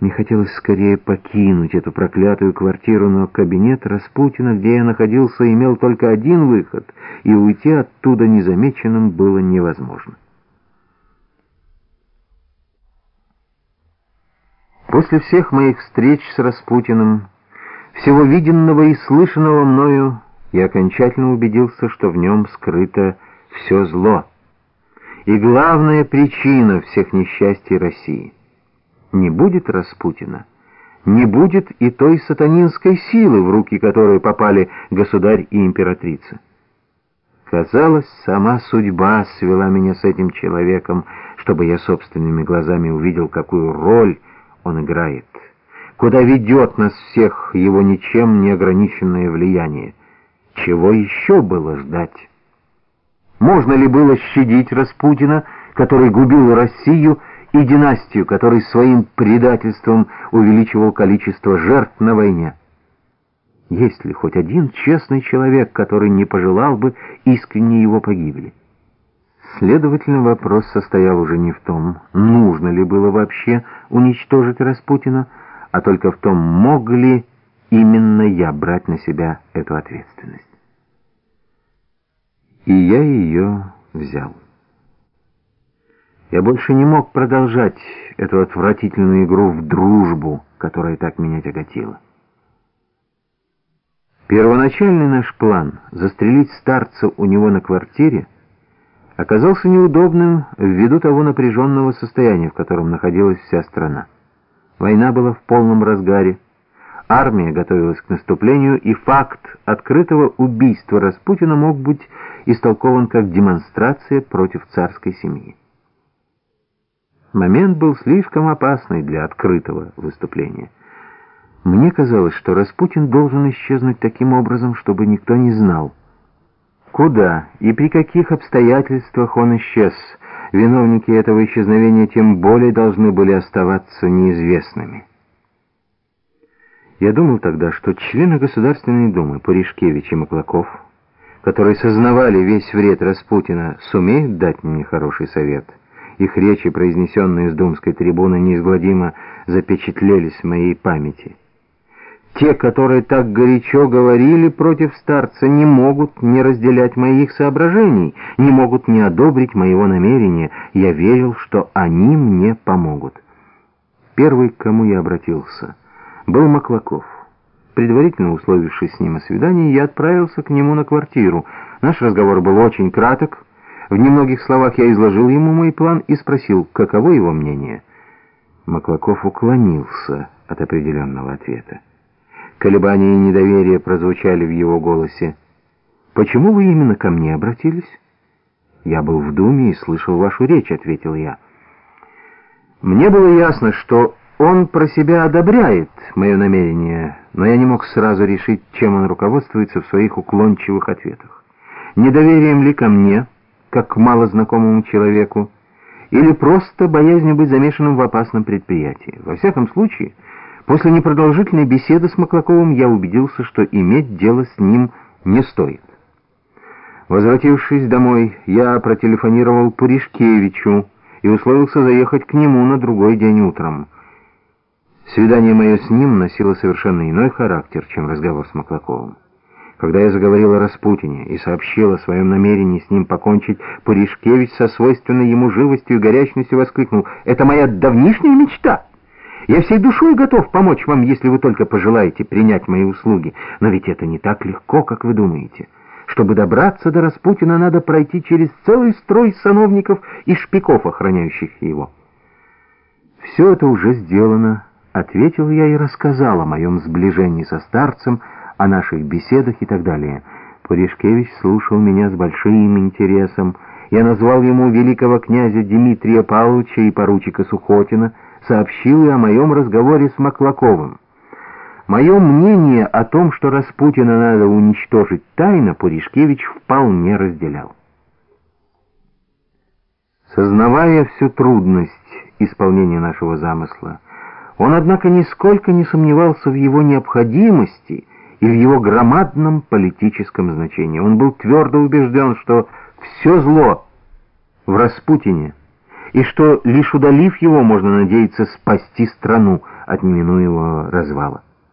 Мне хотелось скорее покинуть эту проклятую квартиру, но кабинет Распутина, где я находился, имел только один выход, и уйти оттуда незамеченным было невозможно. После всех моих встреч с Распутиным, всего виденного и слышанного мною, я окончательно убедился, что в нем скрыто все зло и главная причина всех несчастий России — не будет Распутина, не будет и той сатанинской силы, в руки которой попали государь и императрица. Казалось, сама судьба свела меня с этим человеком, чтобы я собственными глазами увидел, какую роль он играет, куда ведет нас всех его ничем не ограниченное влияние. Чего еще было ждать? Можно ли было щадить Распутина, который губил Россию, и династию, который своим предательством увеличивал количество жертв на войне. Есть ли хоть один честный человек, который не пожелал бы искренне его погибели? Следовательно, вопрос состоял уже не в том, нужно ли было вообще уничтожить Распутина, а только в том, мог ли именно я брать на себя эту ответственность. И я ее взял. Я больше не мог продолжать эту отвратительную игру в дружбу, которая так меня тяготила. Первоначальный наш план — застрелить старца у него на квартире — оказался неудобным ввиду того напряженного состояния, в котором находилась вся страна. Война была в полном разгаре, армия готовилась к наступлению, и факт открытого убийства Распутина мог быть истолкован как демонстрация против царской семьи. Момент был слишком опасный для открытого выступления. Мне казалось, что Распутин должен исчезнуть таким образом, чтобы никто не знал. Куда и при каких обстоятельствах он исчез, виновники этого исчезновения тем более должны были оставаться неизвестными. Я думал тогда, что члены Государственной Думы Пуришкевич и Маклаков, которые сознавали весь вред Распутина, сумеют дать мне хороший совет — их речи, произнесенные с думской трибуны, неизгладимо запечатлелись в моей памяти. Те, которые так горячо говорили против старца, не могут не разделять моих соображений, не могут не одобрить моего намерения. Я верил, что они мне помогут. Первый, к кому я обратился, был Маклаков. Предварительно условившись с ним о свидании, я отправился к нему на квартиру. Наш разговор был очень краток, в немногих словах я изложил ему мой план и спросил, каково его мнение. Маклаков уклонился от определенного ответа. Колебания и недоверие прозвучали в его голосе. «Почему вы именно ко мне обратились?» «Я был в Думе и слышал вашу речь», — ответил я. Мне было ясно, что он про себя одобряет мое намерение, но я не мог сразу решить, чем он руководствуется в своих уклончивых ответах. Недоверием ли ко мне как малознакомому человеку, или просто боязнью быть замешанным в опасном предприятии. Во всяком случае, после непродолжительной беседы с Маклаковым я убедился, что иметь дело с ним не стоит. Возвратившись домой, я протелефонировал Пуришкевичу и условился заехать к нему на другой день утром. Свидание мое с ним носило совершенно иной характер, чем разговор с Маклаковым. Когда я заговорил о Распутине и сообщил о своем намерении с ним покончить, Пуришкевич со свойственной ему живостью и горячностью воскликнул «Это моя давнишняя мечта! Я всей душой готов помочь вам, если вы только пожелаете принять мои услуги. Но ведь это не так легко, как вы думаете. Чтобы добраться до Распутина, надо пройти через целый строй сановников и шпиков, охраняющих его». «Все это уже сделано», — ответил я и рассказал о моем сближении со старцем, о наших беседах и так далее. Пуришкевич слушал меня с большим интересом. Я назвал ему великого князя Дмитрия Павловича и поручика Сухотина, сообщил и о моем разговоре с Маклаковым. Мое мнение о том, что Распутина надо уничтожить тайно, Пуришкевич вполне разделял. Сознавая всю трудность исполнения нашего замысла, он, однако, нисколько не сомневался в его необходимости и в его громадном политическом значении. Он был твердо убежден, что все зло в Распутине, и что, лишь удалив его, можно надеяться спасти страну от неминуемого развала.